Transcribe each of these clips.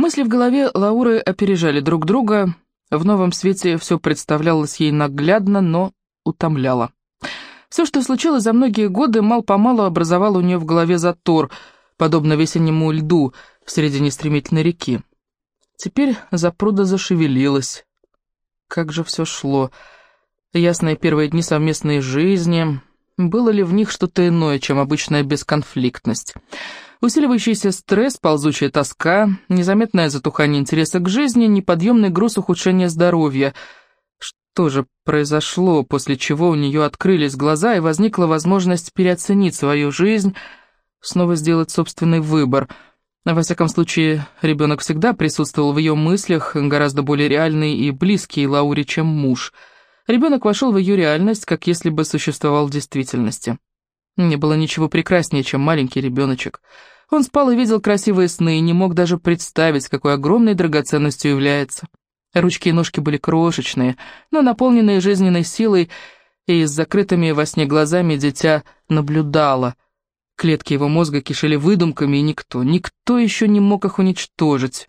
Мысли в голове Лауры опережали друг друга. В новом свете все представлялось ей наглядно, но утомляло. Все, что случилось за многие годы, мал-помалу образовало у нее в голове затор, подобно весеннему льду в середине стремительной реки. Теперь запруда зашевелилась. Как же все шло. Ясные первые дни совместной жизни. Было ли в них что-то иное, чем обычная бесконфликтность? Усиливающийся стресс, ползучая тоска, незаметное затухание интереса к жизни, неподъемный груз ухудшения здоровья. Что же произошло, после чего у нее открылись глаза и возникла возможность переоценить свою жизнь, снова сделать собственный выбор. Во всяком случае, ребенок всегда присутствовал в ее мыслях, гораздо более реальный и близкий Лауре, чем муж. Ребенок вошел в ее реальность, как если бы существовал в действительности. Не было ничего прекраснее, чем маленький ребеночек. Он спал и видел красивые сны, и не мог даже представить, какой огромной драгоценностью является. Ручки и ножки были крошечные, но наполненные жизненной силой, и с закрытыми во сне глазами дитя наблюдало. Клетки его мозга кишели выдумками, и никто, никто еще не мог их уничтожить.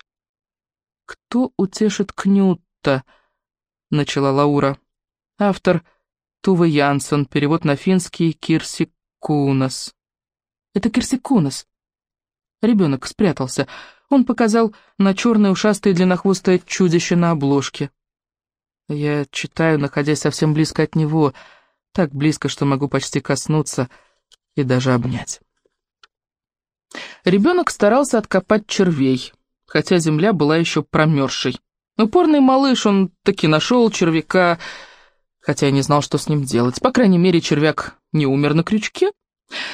«Кто утешит Кнютта?» — начала Лаура. Автор Тува Янсон, перевод на финский Кирси Кунас. Это Кирси Кунас. Ребенок спрятался. Он показал на черное ушастое длиннохвостое чудище на обложке. Я читаю, находясь совсем близко от него, так близко, что могу почти коснуться и даже обнять. Ребенок старался откопать червей, хотя земля была еще промерзшей. Упорный малыш, он таки нашел червяка, хотя я не знал, что с ним делать. По крайней мере, червяк не умер на крючке.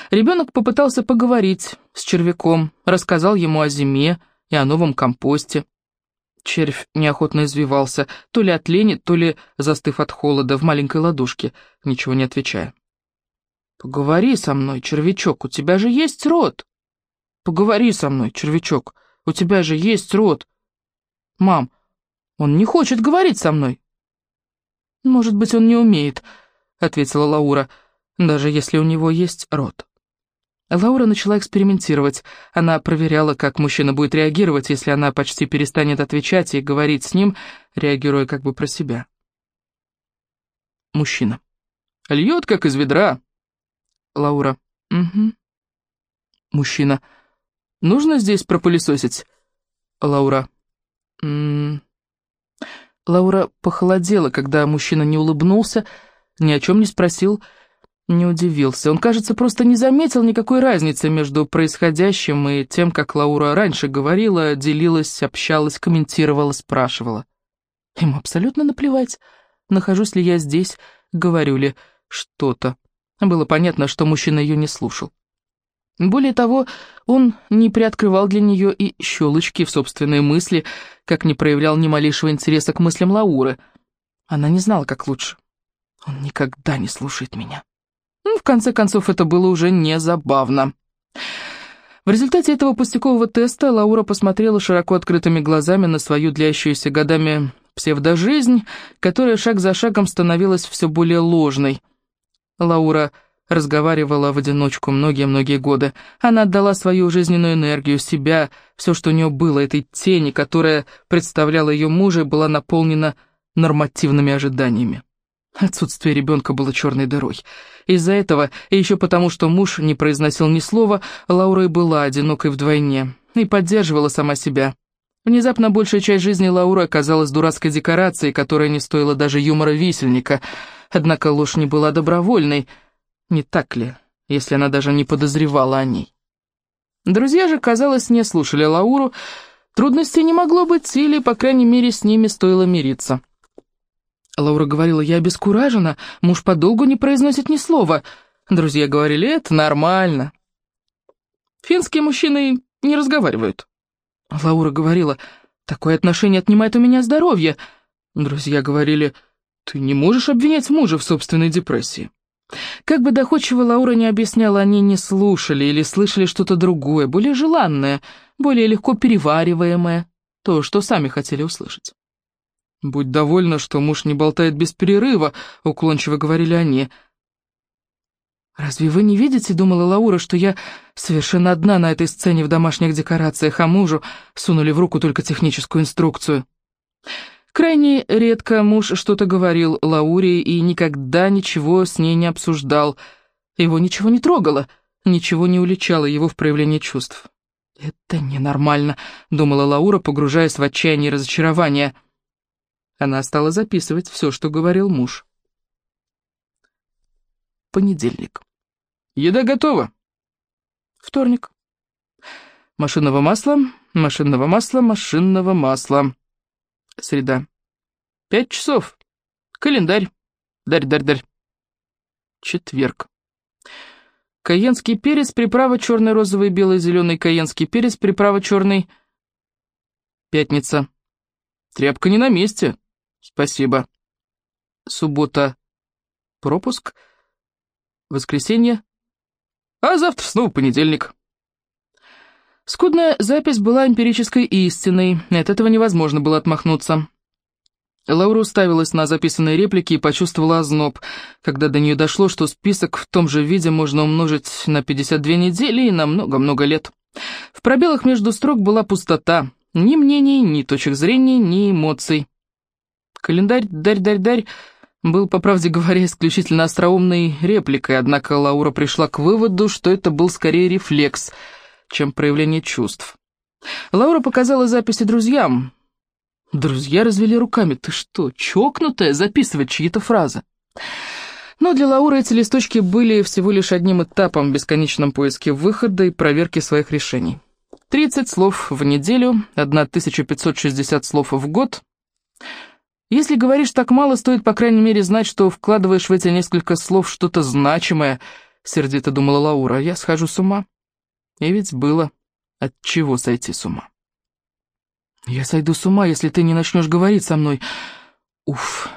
Ребенок попытался поговорить с червяком, рассказал ему о зиме и о новом компосте. Червь неохотно извивался, то ли от лени, то ли застыв от холода в маленькой ладошке, ничего не отвечая. «Поговори со мной, червячок, у тебя же есть рот!» «Поговори со мной, червячок, у тебя же есть рот!» «Мам, он не хочет говорить со мной!» «Может быть, он не умеет», — ответила Лаура, «даже если у него есть рот». Лаура начала экспериментировать. Она проверяла, как мужчина будет реагировать, если она почти перестанет отвечать и говорить с ним, реагируя как бы про себя. Мужчина. «Льет, как из ведра». Лаура. «Угу». Мужчина. «Нужно здесь пропылесосить?» Лаура. «М Лаура похолодела, когда мужчина не улыбнулся, ни о чем не спросил, не удивился. Он, кажется, просто не заметил никакой разницы между происходящим и тем, как Лаура раньше говорила, делилась, общалась, комментировала, спрашивала. Ему абсолютно наплевать, нахожусь ли я здесь, говорю ли что-то. Было понятно, что мужчина ее не слушал. Более того, он не приоткрывал для нее и щелочки в собственные мысли, как не проявлял ни малейшего интереса к мыслям Лауры. Она не знала, как лучше. Он никогда не слушает меня. Ну, в конце концов, это было уже не забавно. В результате этого пустякового теста Лаура посмотрела широко открытыми глазами на свою длящуюся годами псевдожизнь, которая шаг за шагом становилась все более ложной. Лаура разговаривала в одиночку многие-многие годы. Она отдала свою жизненную энергию, себя, все, что у нее было, этой тени, которая представляла ее мужа, была наполнена нормативными ожиданиями. Отсутствие ребенка было черной дырой. Из-за этого, и еще потому, что муж не произносил ни слова, Лаура и была одинокой вдвойне, и поддерживала сама себя. Внезапно большая часть жизни Лауры оказалась дурацкой декорацией, которая не стоила даже юмора висельника. Однако ложь не была добровольной — не так ли, если она даже не подозревала о ней? Друзья же, казалось, не слушали Лауру. Трудностей не могло быть, или, по крайней мере, с ними стоило мириться. Лаура говорила, я обескуражена, муж подолгу не произносит ни слова. Друзья говорили, это нормально. Финские мужчины не разговаривают. Лаура говорила, такое отношение отнимает у меня здоровье. Друзья говорили, ты не можешь обвинять мужа в собственной депрессии. Как бы доходчиво Лаура не объясняла, они не слушали или слышали что-то другое, более желанное, более легко перевариваемое, то, что сами хотели услышать. «Будь довольна, что муж не болтает без перерыва», — уклончиво говорили они. «Разве вы не видите, — думала Лаура, — что я совершенно одна на этой сцене в домашних декорациях, а мужу сунули в руку только техническую инструкцию?» Крайне редко муж что-то говорил Лауре и никогда ничего с ней не обсуждал. Его ничего не трогало, ничего не уличало его в проявлении чувств. «Это ненормально», — думала Лаура, погружаясь в отчаяние и разочарование. Она стала записывать все, что говорил муж. Понедельник. Еда готова. Вторник. Машинного масла, машинного масла, машинного масла. Среда. Пять часов. Календарь. Дарь-дарь-дарь. Четверг. Каенский перец, приправа черный, розовый, белый, зеленый, каенский перец, приправа черный. Пятница. Тряпка не на месте. Спасибо. Суббота. Пропуск. Воскресенье. А завтра снова понедельник. Скудная запись была эмпирической истиной, от этого невозможно было отмахнуться. Лаура уставилась на записанные реплики и почувствовала озноб, когда до нее дошло, что список в том же виде можно умножить на 52 недели и на много-много лет. В пробелах между строк была пустота, ни мнений, ни точек зрения, ни эмоций. Календарь «Дарь-дарь-дарь» был, по правде говоря, исключительно остроумной репликой, однако Лаура пришла к выводу, что это был скорее рефлекс — чем проявление чувств. Лаура показала записи друзьям. Друзья развели руками. «Ты что, чокнутая, записывать чьи-то фразы?» Но для Лауры эти листочки были всего лишь одним этапом в бесконечном поиске выхода и проверки своих решений. 30 слов в неделю, 1560 слов в год. Если говоришь так мало, стоит, по крайней мере, знать, что вкладываешь в эти несколько слов что-то значимое, сердито думала Лаура. Я схожу с ума. И ведь было от чего сойти с ума. Я сойду с ума, если ты не начнешь говорить со мной. Уф.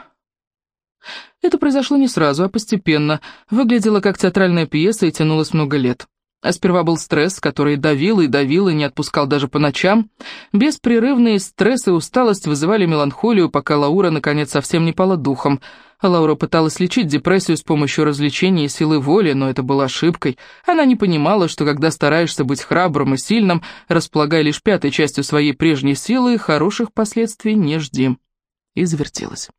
Это произошло не сразу, а постепенно. Выглядело как театральная пьеса и тянулось много лет. А сперва был стресс, который давил и давил и не отпускал даже по ночам. Беспрерывные стресс и усталость вызывали меланхолию, пока Лаура наконец совсем не пала духом. Лаура пыталась лечить депрессию с помощью развлечений и силы воли, но это было ошибкой. Она не понимала, что когда стараешься быть храбрым и сильным, располагая лишь пятой частью своей прежней силы, хороших последствий не жди. И завертелась.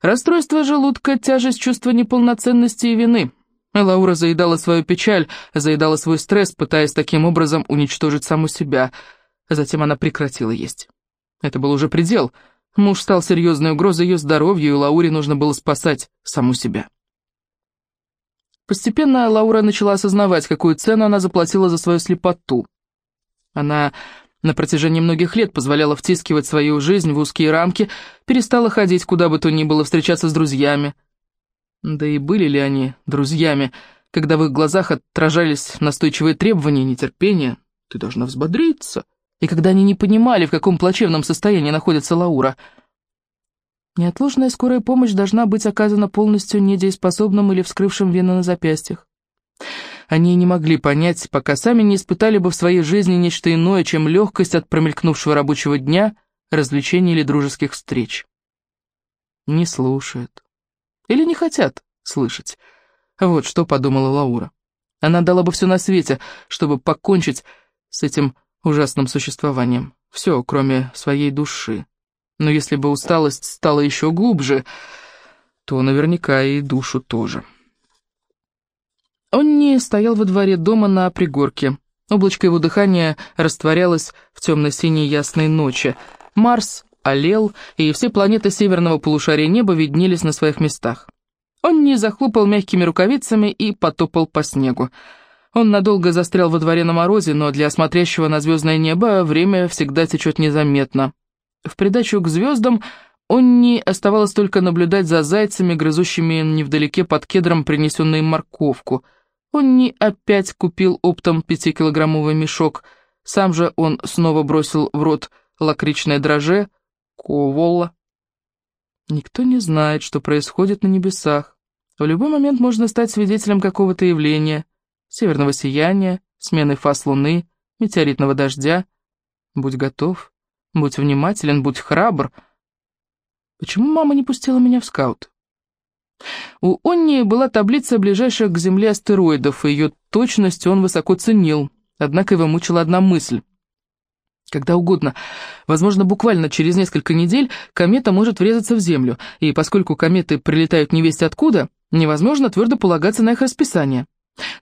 Расстройство желудка, тяжесть чувства неполноценности и вины — Лаура заедала свою печаль, заедала свой стресс, пытаясь таким образом уничтожить саму себя. Затем она прекратила есть. Это был уже предел. Муж стал серьезной угрозой ее здоровью, и Лауре нужно было спасать саму себя. Постепенно Лаура начала осознавать, какую цену она заплатила за свою слепоту. Она на протяжении многих лет позволяла втискивать свою жизнь в узкие рамки, перестала ходить куда бы то ни было, встречаться с друзьями, да и были ли они друзьями, когда в их глазах отражались настойчивые требования и нетерпение? Ты должна взбодриться. И когда они не понимали, в каком плачевном состоянии находится Лаура. Неотложная скорая помощь должна быть оказана полностью недееспособным или вскрывшим вены на запястьях. Они не могли понять, пока сами не испытали бы в своей жизни нечто иное, чем легкость от промелькнувшего рабочего дня, развлечений или дружеских встреч. Не слушают. Или не хотят слышать. Вот что подумала Лаура. Она дала бы все на свете, чтобы покончить с этим ужасным существованием. Все, кроме своей души. Но если бы усталость стала еще глубже, то наверняка и душу тоже. Он не стоял во дворе дома на пригорке. Облачко его дыхания растворялось в темно-синей ясной ночи. Марс олел, и все планеты северного полушария неба виднелись на своих местах. Он не захлопал мягкими рукавицами и потопал по снегу. Он надолго застрял во дворе на морозе, но для смотрящего на звездное небо время всегда течет незаметно. В придачу к звездам он не оставалось только наблюдать за зайцами, грызущими невдалеке под кедром принесенную морковку. Он не опять купил оптом пятикилограммовый мешок. Сам же он снова бросил в рот лакричное дроже, Ковола. Никто не знает, что происходит на небесах. В любой момент можно стать свидетелем какого-то явления, северного сияния, смены фаз луны, метеоритного дождя. Будь готов, будь внимателен, будь храбр. Почему мама не пустила меня в скаут? У Онни была таблица ближайших к Земле астероидов, и ее точность он высоко ценил, однако его мучила одна мысль. Когда угодно, возможно, буквально через несколько недель, комета может врезаться в Землю, и поскольку кометы прилетают невесть откуда, невозможно твердо полагаться на их расписание.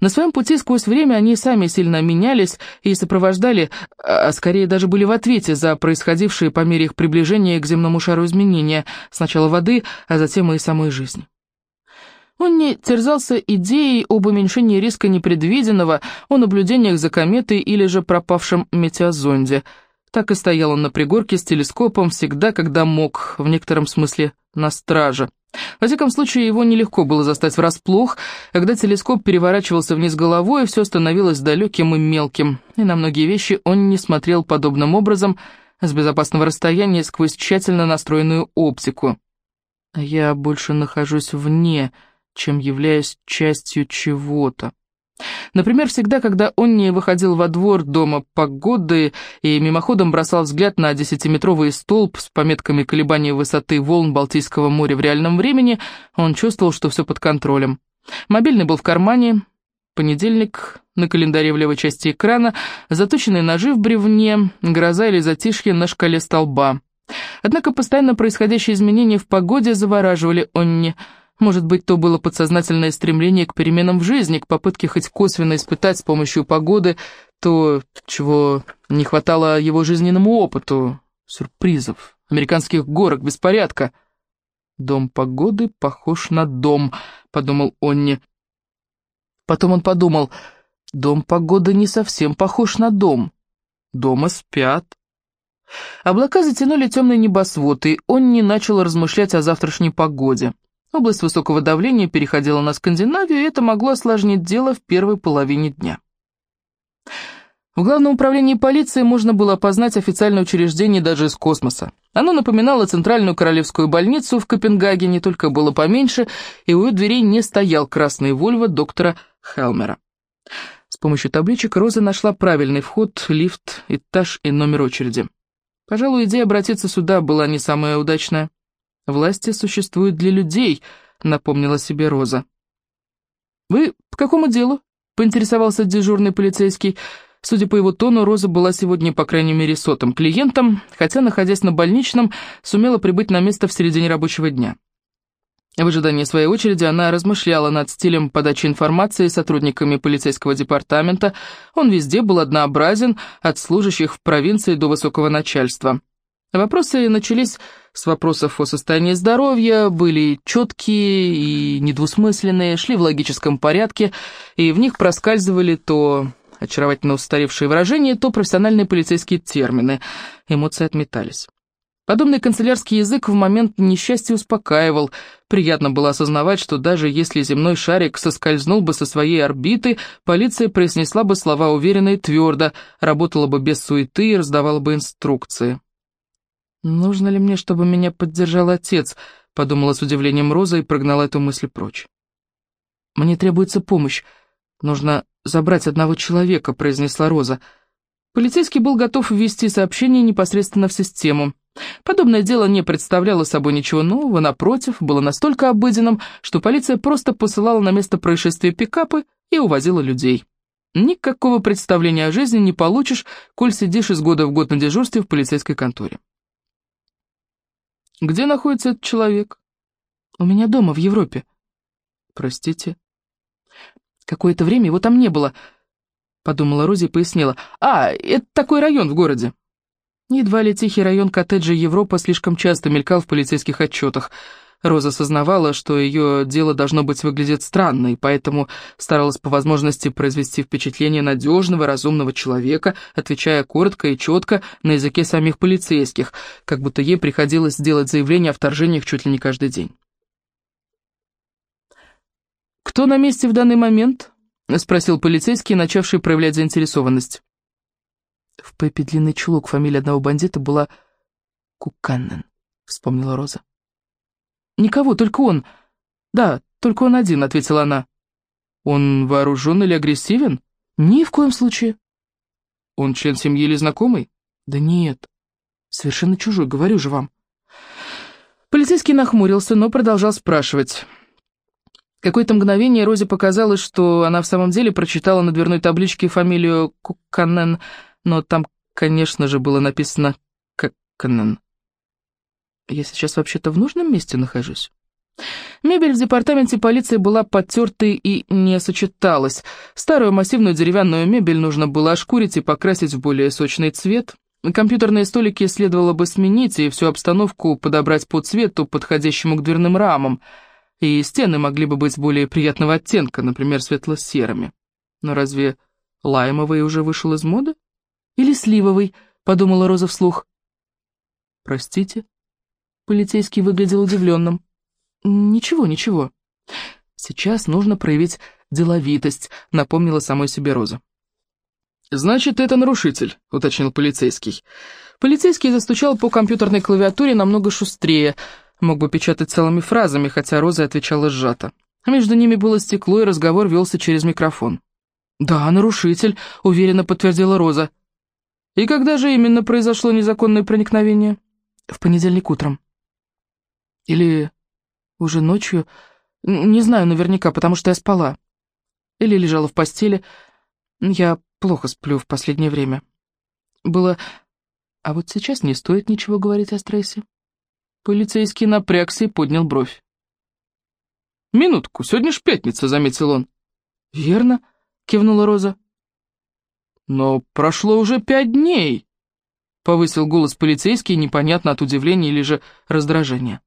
На своем пути сквозь время они сами сильно менялись и сопровождали, а скорее даже были в ответе за происходившие по мере их приближения к земному шару изменения, сначала воды, а затем и самой жизни. Он не терзался идеей об уменьшении риска непредвиденного, о наблюдениях за кометой или же пропавшем метеозонде. Так и стоял он на пригорке с телескопом всегда, когда мог, в некотором смысле, на страже. Во всяком случае, его нелегко было застать врасплох. Когда телескоп переворачивался вниз головой, все становилось далеким и мелким, и на многие вещи он не смотрел подобным образом, с безопасного расстояния сквозь тщательно настроенную оптику. «Я больше нахожусь вне», чем являясь частью чего-то. Например, всегда, когда он не выходил во двор дома погоды и мимоходом бросал взгляд на десятиметровый столб с пометками колебания высоты волн Балтийского моря в реальном времени, он чувствовал, что все под контролем. Мобильный был в кармане, понедельник на календаре в левой части экрана, заточенные ножи в бревне, гроза или затишье на шкале столба. Однако постоянно происходящие изменения в погоде завораживали Онни, может быть, то было подсознательное стремление к переменам в жизни, к попытке хоть косвенно испытать с помощью погоды то, чего не хватало его жизненному опыту, сюрпризов, американских горок, беспорядка. «Дом погоды похож на дом», — подумал Онни. Потом он подумал, «Дом погоды не совсем похож на дом. Дома спят». Облака затянули темный небосвод, и Онни начал размышлять о завтрашней погоде. Область высокого давления переходила на Скандинавию, и это могло осложнить дело в первой половине дня. В Главном управлении полиции можно было опознать официальное учреждение даже из космоса. Оно напоминало Центральную Королевскую больницу в Копенгагене, только было поменьше, и у дверей не стоял красный Вольво доктора Хелмера. С помощью табличек Роза нашла правильный вход, лифт, этаж и номер очереди. Пожалуй, идея обратиться сюда была не самая удачная. «Власти существуют для людей», — напомнила себе Роза. «Вы по какому делу?» — поинтересовался дежурный полицейский. Судя по его тону, Роза была сегодня, по крайней мере, сотым клиентом, хотя, находясь на больничном, сумела прибыть на место в середине рабочего дня. В ожидании своей очереди она размышляла над стилем подачи информации сотрудниками полицейского департамента. Он везде был однообразен, от служащих в провинции до высокого начальства. Вопросы начались с вопросов о состоянии здоровья, были четкие и недвусмысленные, шли в логическом порядке, и в них проскальзывали то очаровательно устаревшие выражения, то профессиональные полицейские термины. Эмоции отметались. Подобный канцелярский язык в момент несчастья успокаивал. Приятно было осознавать, что даже если земной шарик соскользнул бы со своей орбиты, полиция произнесла бы слова уверенно и твердо, работала бы без суеты и раздавала бы инструкции. «Нужно ли мне, чтобы меня поддержал отец?» — подумала с удивлением Роза и прогнала эту мысль прочь. «Мне требуется помощь. Нужно забрать одного человека», — произнесла Роза. Полицейский был готов ввести сообщение непосредственно в систему. Подобное дело не представляло собой ничего нового, напротив, было настолько обыденным, что полиция просто посылала на место происшествия пикапы и увозила людей. Никакого представления о жизни не получишь, коль сидишь из года в год на дежурстве в полицейской конторе. Где находится этот человек? У меня дома, в Европе. Простите. Какое-то время его там не было, подумала Рози и пояснила. А, это такой район в городе. Едва ли тихий район коттеджа Европа слишком часто мелькал в полицейских отчетах. Роза осознавала, что ее дело должно быть выглядеть странно, и поэтому старалась по возможности произвести впечатление надежного, разумного человека, отвечая коротко и четко на языке самих полицейских, как будто ей приходилось делать заявление о вторжениях чуть ли не каждый день. «Кто на месте в данный момент?» — спросил полицейский, начавший проявлять заинтересованность. В Пеппи длинный чулок, фамилия одного бандита была Куканнен, вспомнила Роза. «Никого, только он. Да, только он один», — ответила она. «Он вооружен или агрессивен?» «Ни в коем случае». «Он член семьи или знакомый?» «Да нет, совершенно чужой, говорю же вам». Полицейский нахмурился, но продолжал спрашивать. Какое-то мгновение Розе показалось, что она в самом деле прочитала на дверной табличке фамилию Куканен, но там, конечно же, было написано Куканен. Я сейчас вообще-то в нужном месте нахожусь? Мебель в департаменте полиции была потертой и не сочеталась. Старую массивную деревянную мебель нужно было ошкурить и покрасить в более сочный цвет. Компьютерные столики следовало бы сменить и всю обстановку подобрать по цвету, подходящему к дверным рамам. И стены могли бы быть более приятного оттенка, например, светло-серыми. Но разве лаймовый уже вышел из моды? Или сливовый, подумала Роза вслух. Простите? Полицейский выглядел удивленным. «Ничего, ничего. Сейчас нужно проявить деловитость», — напомнила самой себе Роза. «Значит, это нарушитель», — уточнил полицейский. Полицейский застучал по компьютерной клавиатуре намного шустрее, мог бы печатать целыми фразами, хотя Роза отвечала сжато. Между ними было стекло, и разговор велся через микрофон. «Да, нарушитель», — уверенно подтвердила Роза. «И когда же именно произошло незаконное проникновение?» «В понедельник утром». «Или уже ночью? Не знаю наверняка, потому что я спала. Или лежала в постели. Я плохо сплю в последнее время. Было... А вот сейчас не стоит ничего говорить о стрессе. Полицейский напрягся и поднял бровь. «Минутку, сегодня ж пятница», — заметил он. «Верно», — кивнула Роза. «Но прошло уже пять дней», — повысил голос полицейский, непонятно от удивления или же раздражения.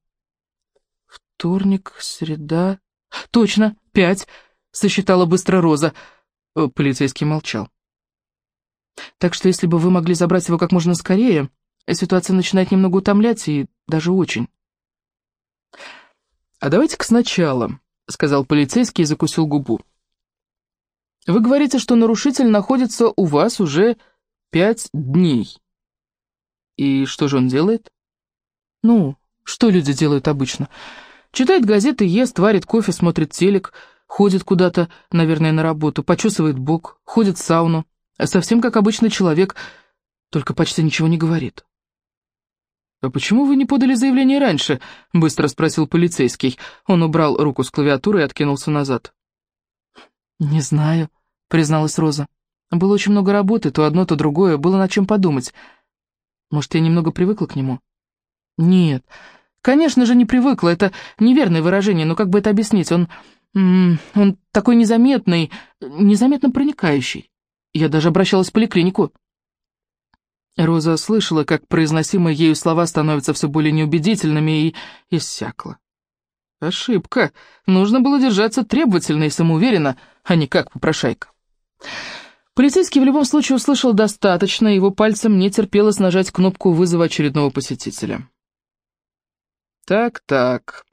Вторник, среда... Точно, пять, сосчитала быстро Роза. Э, полицейский молчал. Так что если бы вы могли забрать его как можно скорее, ситуация начинает немного утомлять, и даже очень. «А давайте-ка сначала», — сказал полицейский и закусил губу. «Вы говорите, что нарушитель находится у вас уже пять дней. И что же он делает?» «Ну, что люди делают обычно?» Читает газеты, ест, варит кофе, смотрит телек, ходит куда-то, наверное, на работу, почесывает бок, ходит в сауну. Совсем как обычный человек, только почти ничего не говорит. «А почему вы не подали заявление раньше?» — быстро спросил полицейский. Он убрал руку с клавиатуры и откинулся назад. «Не знаю», — призналась Роза. «Было очень много работы, то одно, то другое, было над чем подумать. Может, я немного привыкла к нему?» «Нет, Конечно же, не привыкла, это неверное выражение, но как бы это объяснить? Он... он такой незаметный, незаметно проникающий. Я даже обращалась в поликлинику. Роза слышала, как произносимые ею слова становятся все более неубедительными и иссякла. Ошибка. Нужно было держаться требовательно и самоуверенно, а не как попрошайка. Полицейский в любом случае услышал достаточно, его пальцем не терпелось нажать кнопку вызова очередного посетителя. «Так-так.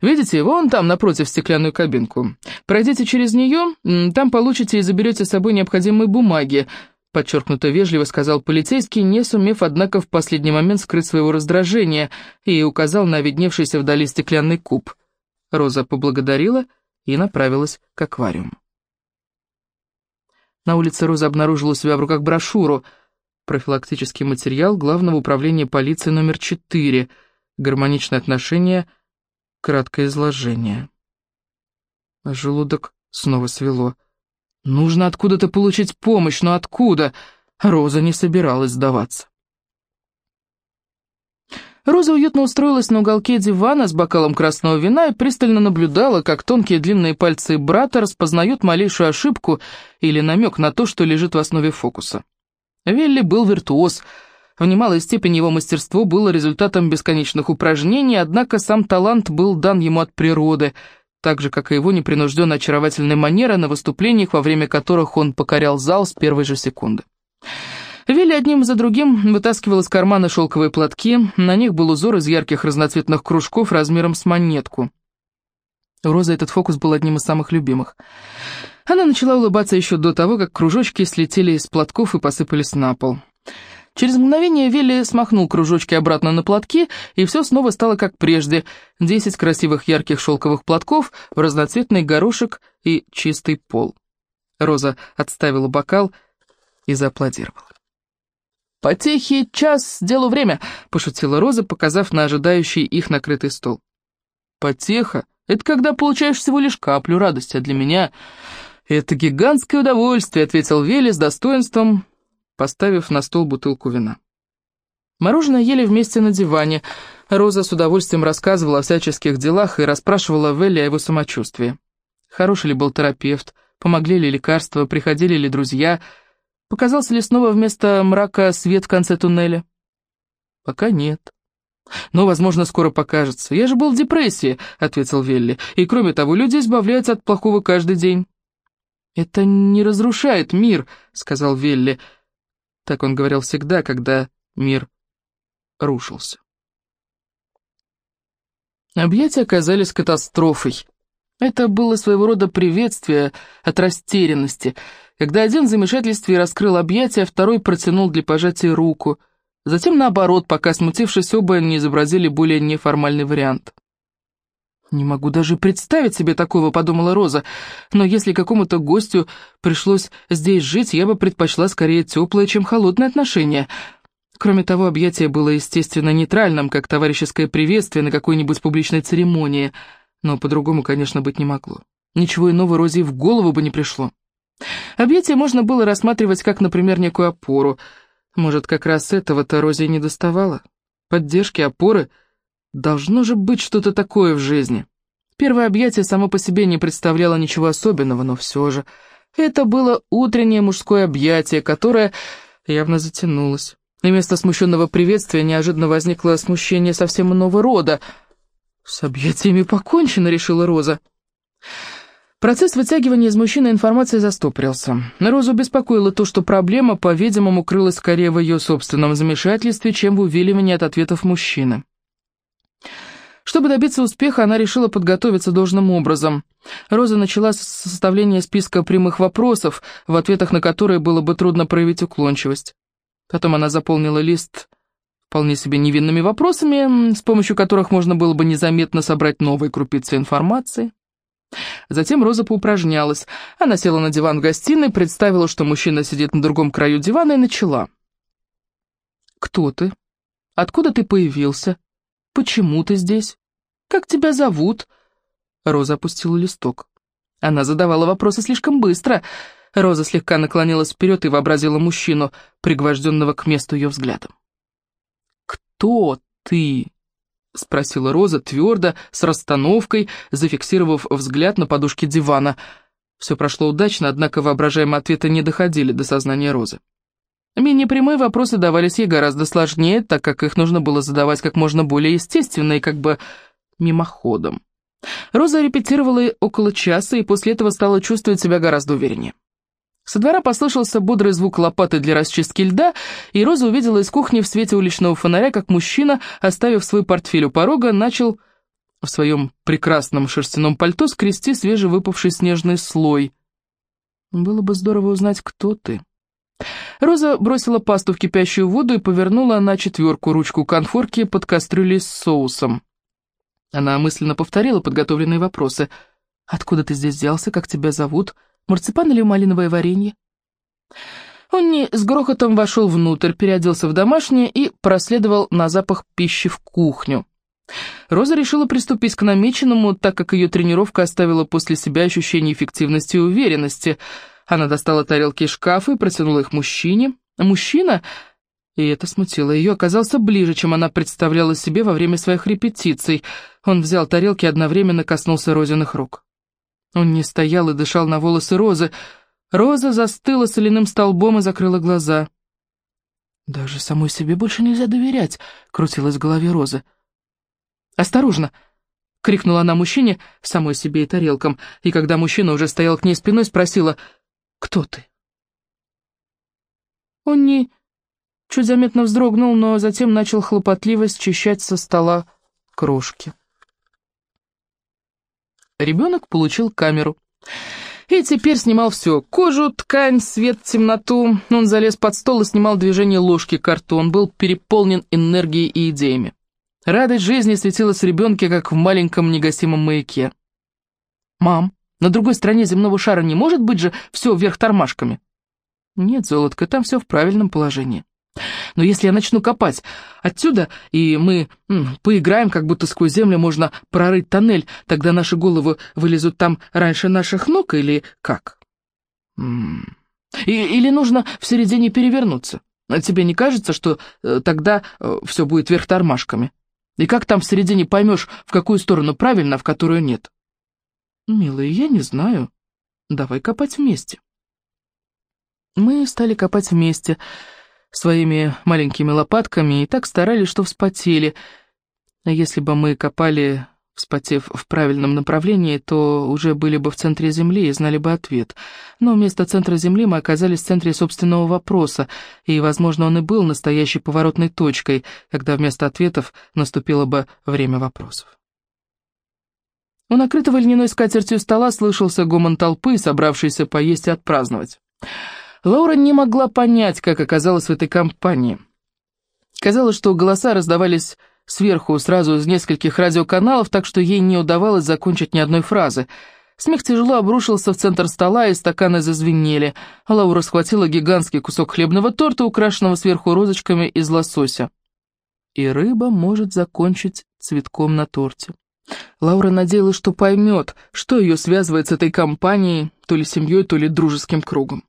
Видите, вон там, напротив, стеклянную кабинку. Пройдите через нее, там получите и заберете с собой необходимые бумаги», подчеркнуто вежливо сказал полицейский, не сумев, однако, в последний момент скрыть своего раздражения, и указал на видневшийся вдали стеклянный куб. Роза поблагодарила и направилась к аквариуму. На улице Роза обнаружила у себя в руках брошюру «Профилактический материал Главного управления полиции номер 4», гармоничное отношение, краткое изложение. А желудок снова свело. Нужно откуда-то получить помощь, но откуда? Роза не собиралась сдаваться. Роза уютно устроилась на уголке дивана с бокалом красного вина и пристально наблюдала, как тонкие длинные пальцы брата распознают малейшую ошибку или намек на то, что лежит в основе фокуса. Вилли был виртуоз — в немалой степени его мастерство было результатом бесконечных упражнений, однако сам талант был дан ему от природы, так же, как и его непринужденно очаровательная манера на выступлениях, во время которых он покорял зал с первой же секунды. Вилли одним за другим вытаскивал из кармана шелковые платки, на них был узор из ярких разноцветных кружков размером с монетку. У Розы этот фокус был одним из самых любимых. Она начала улыбаться еще до того, как кружочки слетели из платков и посыпались на пол. Через мгновение Вилли смахнул кружочки обратно на платки, и все снова стало как прежде. Десять красивых ярких шелковых платков, разноцветный горошек и чистый пол. Роза отставила бокал и зааплодировала. «Потехи, час, делу время!» — пошутила Роза, показав на ожидающий их накрытый стол. «Потеха Это когда получаешь всего лишь каплю радости, а для меня это гигантское удовольствие», — ответил Вели с достоинством, поставив на стол бутылку вина. Мороженое ели вместе на диване. Роза с удовольствием рассказывала о всяческих делах и расспрашивала Велли о его самочувствии. Хороший ли был терапевт, помогли ли лекарства, приходили ли друзья, показался ли снова вместо мрака свет в конце туннеля. Пока нет. «Но, возможно, скоро покажется. Я же был в депрессии», — ответил Велли. «И, кроме того, люди избавляются от плохого каждый день». «Это не разрушает мир», — сказал Велли. Так он говорил всегда, когда мир рушился. Объятия оказались катастрофой. Это было своего рода приветствие от растерянности. Когда один в замешательстве раскрыл объятия, второй протянул для пожатия руку. Затем наоборот, пока смутившись, оба не изобразили более неформальный вариант. «Не могу даже представить себе такого», — подумала Роза. «Но если какому-то гостю пришлось здесь жить, я бы предпочла скорее теплое, чем холодное отношение». Кроме того, объятие было, естественно, нейтральным, как товарищеское приветствие на какой-нибудь публичной церемонии, но по-другому, конечно, быть не могло. Ничего иного Розе в голову бы не пришло. Объятие можно было рассматривать как, например, некую опору. Может, как раз этого-то Розе не доставало? Поддержки, опоры? Должно же быть что-то такое в жизни. Первое объятие само по себе не представляло ничего особенного, но все же... Это было утреннее мужское объятие, которое явно затянулось. И вместо смущенного приветствия неожиданно возникло смущение совсем иного рода. «С объятиями покончено», — решила Роза. Процесс вытягивания из мужчины информации застопорился. Розу беспокоило то, что проблема, по-видимому, крылась скорее в ее собственном замешательстве, чем в увиливании от ответов мужчины. Чтобы добиться успеха, она решила подготовиться должным образом. Роза начала с составления списка прямых вопросов, в ответах на которые было бы трудно проявить уклончивость. Потом она заполнила лист вполне себе невинными вопросами, с помощью которых можно было бы незаметно собрать новые крупицы информации. Затем Роза поупражнялась. Она села на диван в гостиной, представила, что мужчина сидит на другом краю дивана и начала. «Кто ты? Откуда ты появился? Почему ты здесь? Как тебя зовут?» Роза опустила листок. Она задавала вопросы слишком быстро — Роза слегка наклонилась вперед и вообразила мужчину, пригвожденного к месту ее взглядом. «Кто ты?» — спросила Роза твердо, с расстановкой, зафиксировав взгляд на подушке дивана. Все прошло удачно, однако воображаемые ответы не доходили до сознания Розы. Менее прямые вопросы давались ей гораздо сложнее, так как их нужно было задавать как можно более естественно и как бы мимоходом. Роза репетировала около часа и после этого стала чувствовать себя гораздо увереннее. Со двора послышался бодрый звук лопаты для расчистки льда, и Роза увидела из кухни в свете уличного фонаря, как мужчина, оставив свой портфель у порога, начал в своем прекрасном шерстяном пальто скрести свежевыпавший снежный слой. «Было бы здорово узнать, кто ты». Роза бросила пасту в кипящую воду и повернула на четверку ручку конфорки под кастрюлей с соусом. Она мысленно повторила подготовленные вопросы. «Откуда ты здесь взялся? Как тебя зовут?» Марципан или малиновое варенье?» Он не с грохотом вошел внутрь, переоделся в домашнее и проследовал на запах пищи в кухню. Роза решила приступить к намеченному, так как ее тренировка оставила после себя ощущение эффективности и уверенности. Она достала тарелки из шкафа и протянула их мужчине. Мужчина, и это смутило ее, оказался ближе, чем она представляла себе во время своих репетиций. Он взял тарелки и одновременно коснулся Розиных рук. Он не стоял и дышал на волосы Розы. Роза застыла соляным столбом и закрыла глаза. «Даже самой себе больше нельзя доверять», — крутилась в голове Розы. «Осторожно!» — крикнула она мужчине, самой себе и тарелкам, и когда мужчина уже стоял к ней спиной, спросила, «Кто ты?» Он не чуть заметно вздрогнул, но затем начал хлопотливо счищать со стола крошки. Ребенок получил камеру. И теперь снимал все. Кожу, ткань, свет, темноту. Он залез под стол и снимал движение ложки картон. Был переполнен энергией и идеями. Радость жизни светилась в ребенке, как в маленьком негасимом маяке. «Мам, на другой стороне земного шара не может быть же все вверх тормашками?» «Нет, золотко, там все в правильном положении». Но если я начну копать отсюда, и мы м, поиграем, как будто сквозь землю можно прорыть тоннель, тогда наши головы вылезут там раньше наших ног или как? М и, или нужно в середине перевернуться? Тебе не кажется, что э, тогда э, все будет вверх тормашками? И как там в середине поймешь, в какую сторону правильно, а в которую нет? Милая, я не знаю. Давай копать вместе. Мы стали копать вместе, своими маленькими лопатками, и так старались, что вспотели. А если бы мы копали, вспотев в правильном направлении, то уже были бы в центре Земли и знали бы ответ. Но вместо центра Земли мы оказались в центре собственного вопроса, и, возможно, он и был настоящей поворотной точкой, когда вместо ответов наступило бы время вопросов. У накрытого льняной скатертью стола слышался гомон толпы, собравшейся поесть и отпраздновать. Лаура не могла понять, как оказалась в этой компании. Казалось, что голоса раздавались сверху сразу из нескольких радиоканалов, так что ей не удавалось закончить ни одной фразы. Смех тяжело обрушился в центр стола, и стаканы зазвенели. Лаура схватила гигантский кусок хлебного торта, украшенного сверху розочками из лосося. И рыба может закончить цветком на торте. Лаура надеялась, что поймет, что ее связывает с этой компанией, то ли семьей, то ли дружеским кругом.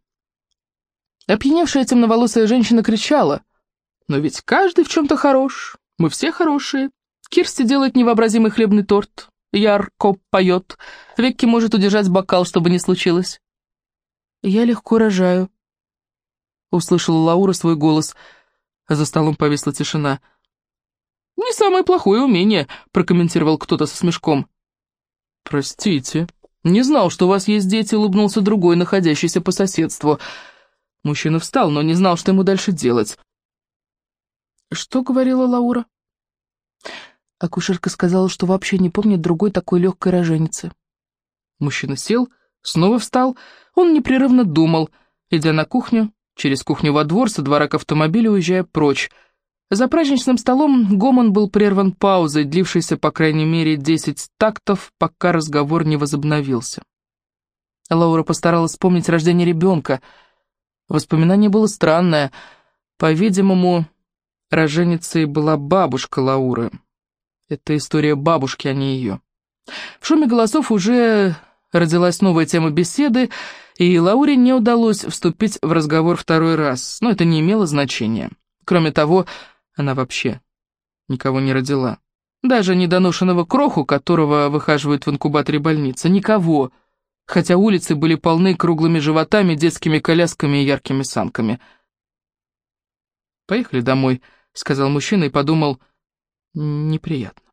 Опьяневшая темноволосая женщина кричала. «Но ведь каждый в чем-то хорош. Мы все хорошие. Кирсти делает невообразимый хлебный торт. Ярко поет. Векки может удержать бокал, чтобы не случилось». «Я легко рожаю», — услышала Лаура свой голос. За столом повисла тишина. «Не самое плохое умение», — прокомментировал кто-то со смешком. «Простите, не знал, что у вас есть дети», — улыбнулся другой, находящийся по соседству. Мужчина встал, но не знал, что ему дальше делать. «Что говорила Лаура?» Акушерка сказала, что вообще не помнит другой такой легкой роженицы. Мужчина сел, снова встал, он непрерывно думал, идя на кухню, через кухню во двор, со двора к автомобилю уезжая прочь. За праздничным столом гомон был прерван паузой, длившейся по крайней мере десять тактов, пока разговор не возобновился. Лаура постаралась вспомнить рождение ребенка — Воспоминание было странное. По-видимому, роженицей была бабушка Лауры. Это история бабушки, а не ее. В шуме голосов уже родилась новая тема беседы, и Лауре не удалось вступить в разговор второй раз, но это не имело значения. Кроме того, она вообще никого не родила. Даже недоношенного кроху, которого выхаживают в инкубаторе больницы. Никого хотя улицы были полны круглыми животами, детскими колясками и яркими санками. «Поехали домой», — сказал мужчина и подумал, «неприятно».